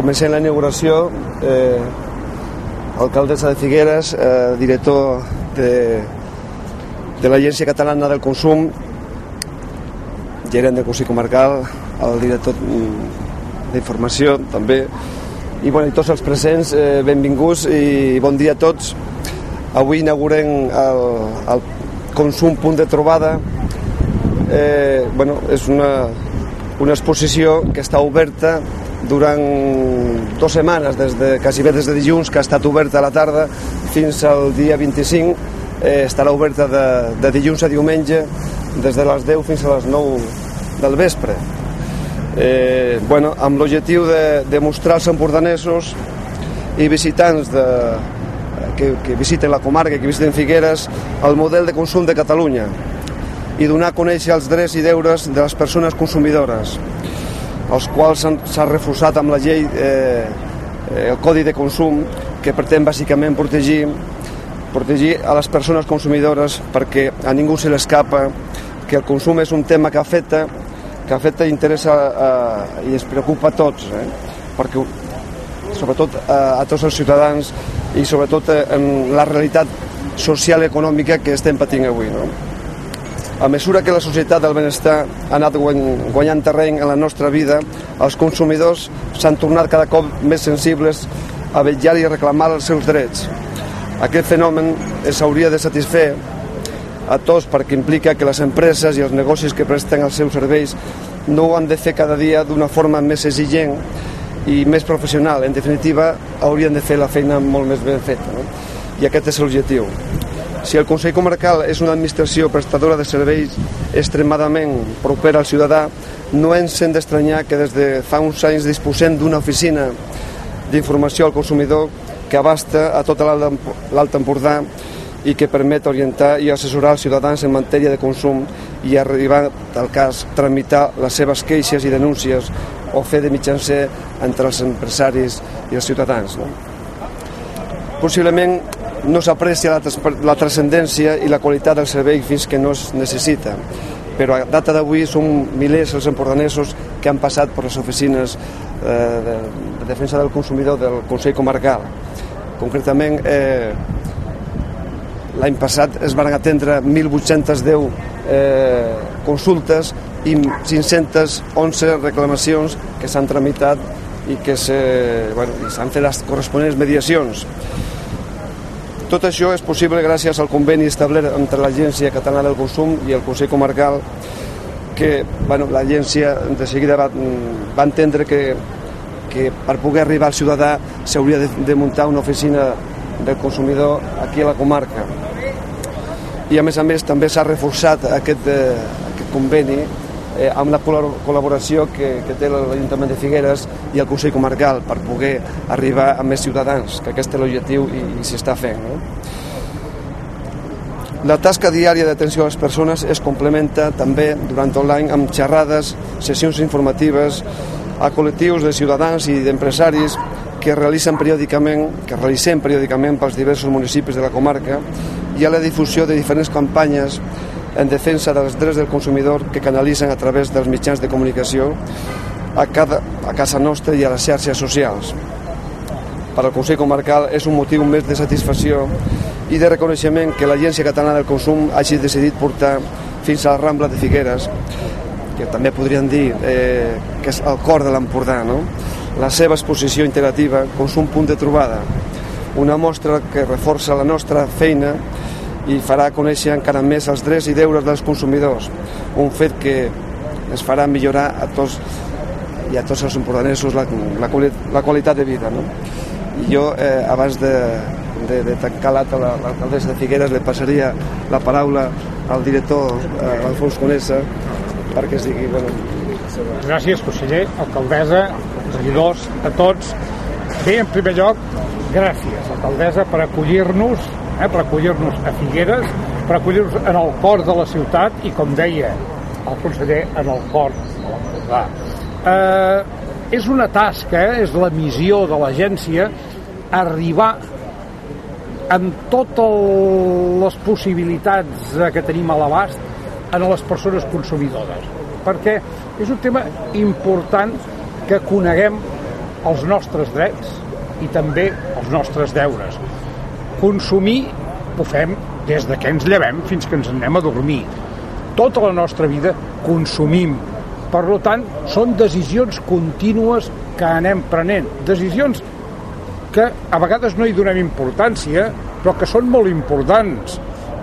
comencem la inauguració, eh, alcaldessa de Figueres, eh, director de, de l'Agència Catalana del Consum, gerent del Consell Comarcal, el director mm, d'informació també, i, bueno, i tots els presents, eh, benvinguts i bon dia a tots. Avui inaugurem el, el Consum Punt de Trobada. Eh, bueno, és una, una exposició que està oberta durant dues setmanes, des de, quasi bé des de dilluns, que ha estat oberta a la tarda fins al dia 25, eh, estarà oberta de, de dilluns a diumenge, des de les 10 fins a les 9 del vespre. Eh, bueno, amb l'objectiu de, de mostrar als empordanesos i visitants de, que, que visiten la comarca, que visiten Figueres, el model de consum de Catalunya i donar a conèixer els drets i deures de les persones consumidores, els quals s'ha refusat amb la llei eh, el Codi de Consum, que pretén bàsicament protegir protegir a les persones consumidores perquè a ningú se l'escapa que el consum és un tema que afecta que afecta i interessa eh, i es preocupa a tots eh? perquè sobretot a, a tots els ciutadans i sobretot en la realitat social i econòmica que estem patint avui. No? A mesura que la societat del benestar ha anat guanyant terreny en la nostra vida, els consumidors s'han tornat cada cop més sensibles a vetllar i reclamar els seus drets. Aquest fenomen s'hauria de satisfer a tots perquè implica que les empreses i els negocis que presten els seus serveis no ho han de fer cada dia d'una forma més exigent i més professional. En definitiva, haurien de fer la feina molt més ben feta. No? I aquest és l'objectiu. Si el Consell Comarcal és una administració prestadora de serveis extremadament propera al ciutadà, no ens hem d'estranyar que des de fa uns anys disposem d'una oficina d'informació al consumidor que abasta a tota l'Alt Empordà i que permet orientar i assessorar els ciutadans en matèria de consum i arribar, al cas, tramitar les seves queixes i denúncies o fer de mitjancer entre els empresaris i els ciutadans. No? Possiblement no s'aprecia la, la transcendència i la qualitat del servei fins que no es necessita, però a data d'avui són milers els empordanesos que han passat per les oficines eh, de, de defensa del consumidor del Consell Comarcal. Concretament, eh, l'any passat es van atendre 1.810 eh, consultes i 511 reclamacions que s'han tramitat i que s'han bueno, fet les corresponents mediacions. Tot això és possible gràcies al conveni establert entre l'Agència Catalana del Consum i el Consell Comarcal que bueno, l'agència de seguida va, va entendre que, que per poder arribar al ciutadà s'hauria de, de muntar una oficina del consumidor aquí a la comarca. I a més a més també s'ha reforçat aquest, eh, aquest conveni eh, amb la col·laboració que, que té l'Ajuntament de Figueres i el Consell Comarcal per poder arribar a més ciutadans, que aquest és l'objectiu i, i s'hi està fent. No? La tasca diària d'atenció a les persones es complementa també durant tot l'any amb xerrades, sessions informatives a col·lectius de ciutadans i d'empresaris que realitzen periòdicament, que realitzem periòdicament pels diversos municipis de la comarca i a la difusió de diferents campanyes en defensa dels drets del consumidor que canalitzen a través dels mitjans de comunicació a, cada, a casa nostra i a les xarxes socials. Per al Consell Comarcal és un motiu més de satisfacció i de reconeixement que l'Agència Catalana del Consum hagi decidit portar fins a la Rambla de Figueres, que també podríem dir eh, que és el cor de l'Empordà, no? la seva exposició interactiva Consum Punt de Trobada, una mostra que reforça la nostra feina i farà conèixer encara més els drets i deures dels consumidors, un fet que es farà millorar a tots i a tots els empordanesos la, la, la qualitat de vida. No? I jo, eh, abans de, de, de tancar l'acte a l'alcaldessa de Figueres, li passaria la paraula al director, eh, Alfons Conessa, perquè es digui... Bueno... Gràcies, conseller, alcaldessa, regidors, a tots. Bé, en primer lloc, gràcies, alcaldessa, per acollir-nos eh, per acollir-nos a Figueres, per acollir-nos en el cor de la ciutat i, com deia el conseller, en el cor de l'Empordà. Eh, és una tasca, eh, és la missió de l'agència arribar amb totes les possibilitats que tenim a l'abast a les persones consumidores perquè és un tema important que coneguem els nostres drets i també els nostres deures. Consumir ho fem des de que ens llevem fins que ens anem a dormir. Tota la nostra vida consumim. Per tant, són decisions contínues que anem prenent. Decisions que a vegades no hi donem importància, però que són molt importants.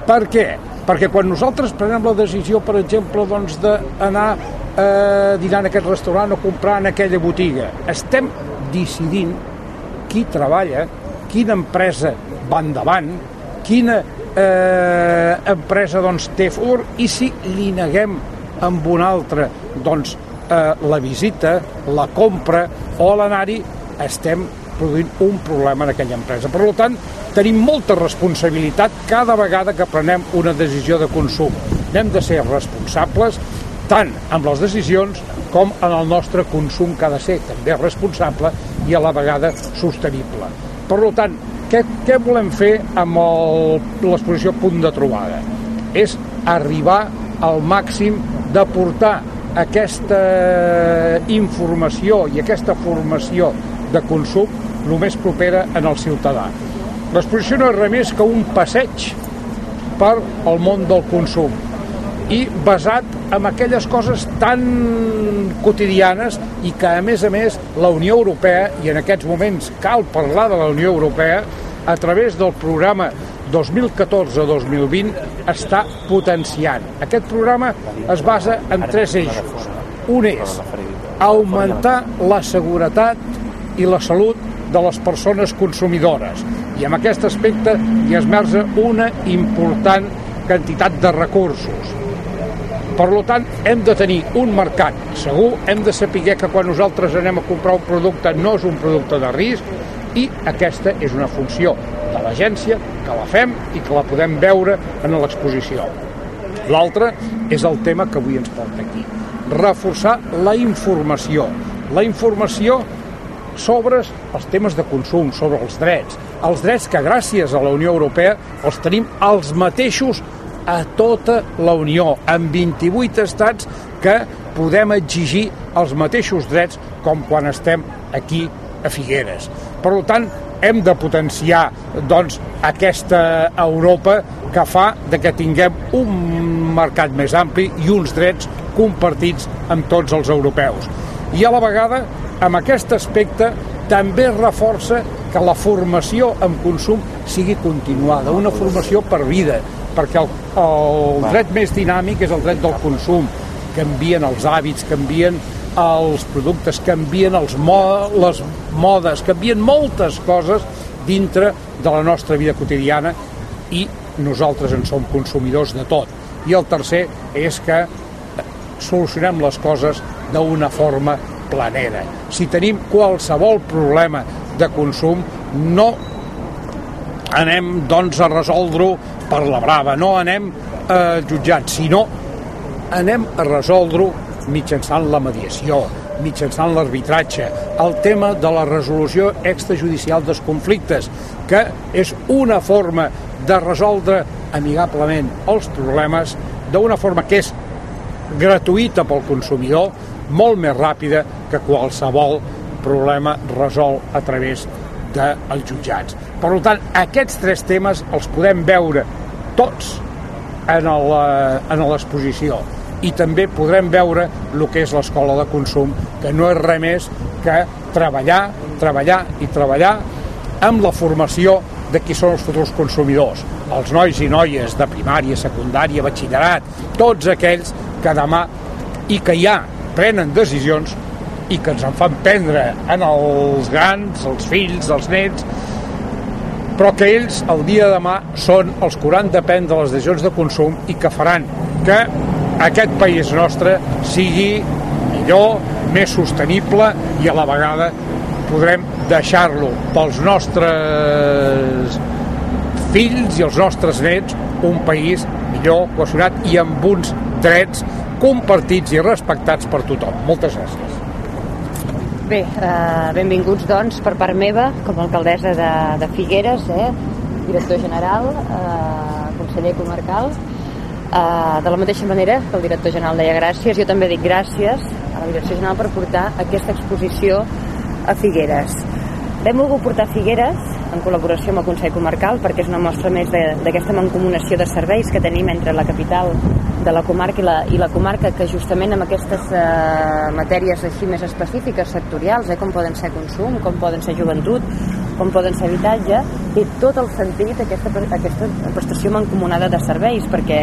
Per què? Perquè quan nosaltres prenem la decisió, per exemple, doncs, eh, a dinar en aquest restaurant o comprar en aquella botiga, estem decidint qui treballa, quina empresa va endavant, quina eh, empresa doncs, té fur i si li neguem amb una altra doncs, eh, la visita, la compra o l'anar-hi, estem produint un problema en aquella empresa. Per tant, tenim molta responsabilitat cada vegada que prenem una decisió de consum. Hem de ser responsables tant amb les decisions com en el nostre consum que ha de ser també responsable i a la vegada sostenible. Per tant, què, què volem fer amb l'exposició Punt de Trobada? És arribar al màxim de portar aquesta informació i aquesta formació de consum el més propera en el ciutadà. L'exposició no és res més que un passeig per al món del consum i basat en aquelles coses tan quotidianes i que a més a més la Unió Europea, i en aquests moments cal parlar de la Unió Europea, a través del programa 2014-2020 està potenciant. Aquest programa es basa en tres eixos. Un és augmentar la seguretat i la salut de les persones consumidores i en aquest aspecte hi esmerça una important quantitat de recursos. Per tant, hem de tenir un mercat segur, hem de saber que quan nosaltres anem a comprar un producte no és un producte de risc i aquesta és una funció de l'agència, que la fem i que la podem veure en l'exposició. L'altre és el tema que avui ens porta aquí. Reforçar la informació. La informació sobre els temes de consum, sobre els drets. Els drets que gràcies a la Unió Europea els tenim els mateixos a tota la Unió, amb 28 estats que podem exigir els mateixos drets com quan estem aquí a Figueres. Per tant, hem de potenciar doncs, aquesta Europa que fa de que tinguem un mercat més ampli i uns drets compartits amb tots els europeus. I a la vegada, amb aquest aspecte, també reforça que la formació en consum sigui continuada, una formació per vida, perquè el, el dret més dinàmic és el dret del consum. Canvien els hàbits, canvien els productes, canvien els mo les modes, canvien moltes coses dintre de la nostra vida quotidiana i nosaltres en som consumidors de tot. I el tercer és que solucionem les coses d'una forma planera. Si tenim qualsevol problema de consum, no anem doncs a resoldre-ho per la brava, no anem a jutjat, sinó anem a resoldre-ho mitjançant la mediació, mitjançant l'arbitratge, el tema de la resolució extrajudicial dels conflictes, que és una forma de resoldre amigablement els problemes d'una forma que és gratuïta pel consumidor, molt més ràpida que qualsevol problema resol a través dels jutjats. Per tant, aquests tres temes els podem veure tots en l'exposició. I també podrem veure el que és l'escola de consum, que no és res més que treballar, treballar i treballar amb la formació de qui són els futurs consumidors, els nois i noies de primària, secundària, batxillerat, tots aquells que demà i que ja prenen decisions i que ens en fan prendre en els grans, els fills, els nets, però que ells el dia de demà són els que hauran de les decisions de consum i que faran que aquest país nostre sigui millor, més sostenible i a la vegada podrem deixar-lo pels nostres fills i els nostres nets un país millor, cohesionat i amb uns drets compartits i respectats per tothom. Moltes gràcies. Bé, eh, benvinguts doncs per part meva com a alcaldessa de, de Figueres, eh, director general, eh, conseller comarcal, Uh, de la mateixa manera que el director general deia gràcies, jo també dic gràcies a la direcció general per portar aquesta exposició a Figueres. L'hem volgut portar Figueres en col·laboració amb el Consell Comarcal perquè és una mostra més d'aquesta mancomunació de serveis que tenim entre la capital de la comarca i la, i la comarca que justament amb aquestes eh, matèries així més específiques, sectorials, eh, com poden ser consum, com poden ser joventut, com poden ser habitatge, té tot el sentit aquesta, aquesta prestació mancomunada de serveis, perquè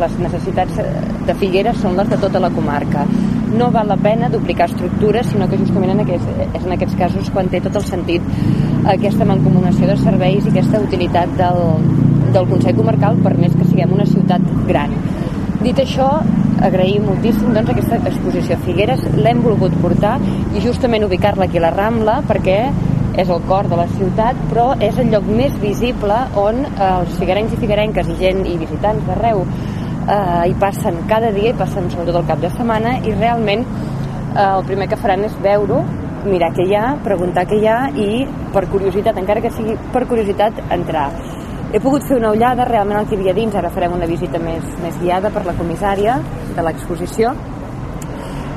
les necessitats de Figueres són les de tota la comarca. No val la pena duplicar estructures, sinó que justament en aquests, és en aquests casos quan té tot el sentit aquesta mancomunació de serveis i aquesta utilitat del, del Consell Comarcal per més que siguem una ciutat gran. Dit això, agraïm moltíssim doncs, aquesta exposició a Figueres, l'hem volgut portar i justament ubicar-la aquí a la Rambla perquè és el cor de la ciutat, però és el lloc més visible on eh, els figuerencs i figuerenques i gent i visitants d'arreu eh, hi passen cada dia, i passen sobretot el cap de setmana i realment eh, el primer que faran és veure mirar què hi ha, preguntar què hi ha i per curiositat, encara que sigui per curiositat, entrar. He pogut fer una ullada realment el que hi havia dins, ara farem una visita més, més guiada per la comissària de l'exposició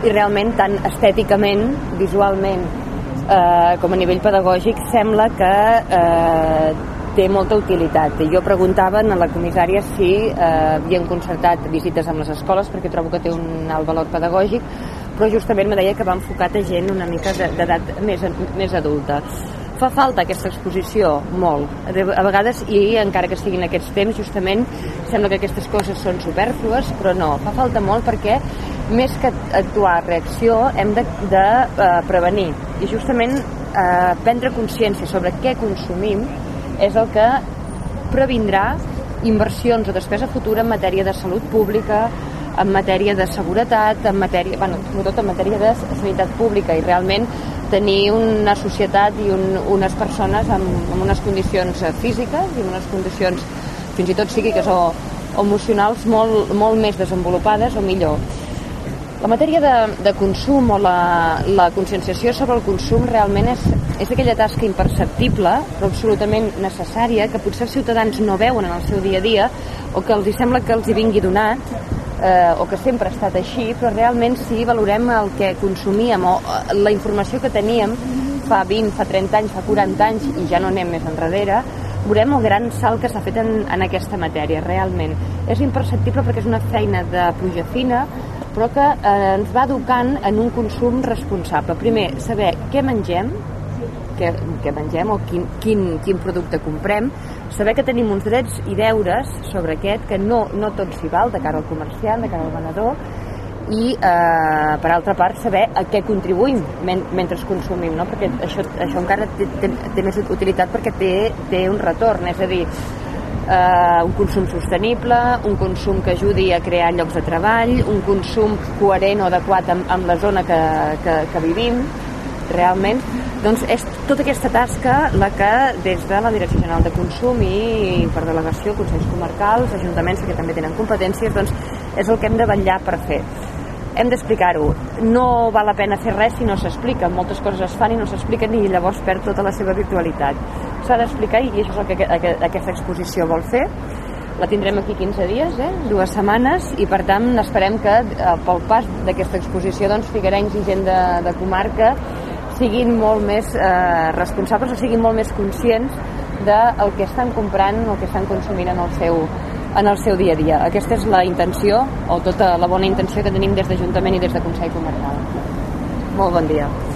i realment tant estèticament, visualment eh, com a nivell pedagògic sembla que eh, té molta utilitat. Jo preguntava a la comissària si eh, havien concertat visites amb les escoles perquè trobo que té un alt valor pedagògic, però justament me deia que va enfocat a gent una mica d'edat més, més adulta. Fa falta aquesta exposició? Molt. A vegades, i encara que siguin aquests temps, justament sembla que aquestes coses són superflues, però no, fa falta molt perquè més que actuar reacció hem de, de uh, prevenir i justament uh, prendre consciència sobre què consumim és el que previndrà inversions o despesa futura en matèria de salut pública, en matèria de seguretat, en matèria, bueno, sobretot en matèria de sanitat pública i realment tenir una societat i un, unes persones amb, amb unes condicions físiques i unes condicions fins i tot psíquiques o, o emocionals molt, molt més desenvolupades o millor. La matèria de, de consum o la, la conscienciació sobre el consum realment és, és aquella tasca imperceptible però absolutament necessària que potser els ciutadans no veuen en el seu dia a dia o que els sembla que els hi vingui donat eh, o que sempre ha estat així, però realment si valorem el que consumíem o eh, la informació que teníem fa 20, fa 30 anys, fa 40 anys i ja no anem més enrere, veurem el gran salt que s'ha fet en, en aquesta matèria, realment. És imperceptible perquè és una feina de pluja fina, però que eh, ens va educant en un consum responsable. Primer, saber què mengem, què, què mengem o quin, quin, quin producte comprem, saber que tenim uns drets i deures sobre aquest, que no, no tot s'hi val de cara al comerciant, de cara al venedor, i eh, per altra part saber a què contribuïm men mentre consumim no? perquè això, això encara té, té, té més utilitat perquè té, té un retorn. És a dir, eh, un consum sostenible, un consum que ajudi a crear llocs de treball, un consum coherent o adequat amb, amb la zona que, que, que vivim, realment, doncs és tota aquesta tasca la que des de la Direcció General de Consum i per delegació, Consells Comarcals, ajuntaments que també tenen competències, doncs és el que hem de vetllar per fer hem d'explicar-ho. No val la pena fer res si no s'explica. Moltes coses es fan i no s'expliquen i llavors perd tota la seva virtualitat s'ha d'explicar i això és el que aquesta exposició vol fer la tindrem aquí 15 dies, eh? dues setmanes, i per tant esperem que eh, pel pas d'aquesta exposició doncs, figuerencs i gent de, de comarca siguin molt més eh, responsables o siguin molt més conscients del que estan comprant o que estan consumint en el seu, en el seu dia a dia. Aquesta és la intenció, o tota la bona intenció que tenim des d'Ajuntament i des de Consell Comarcal. Molt bon dia.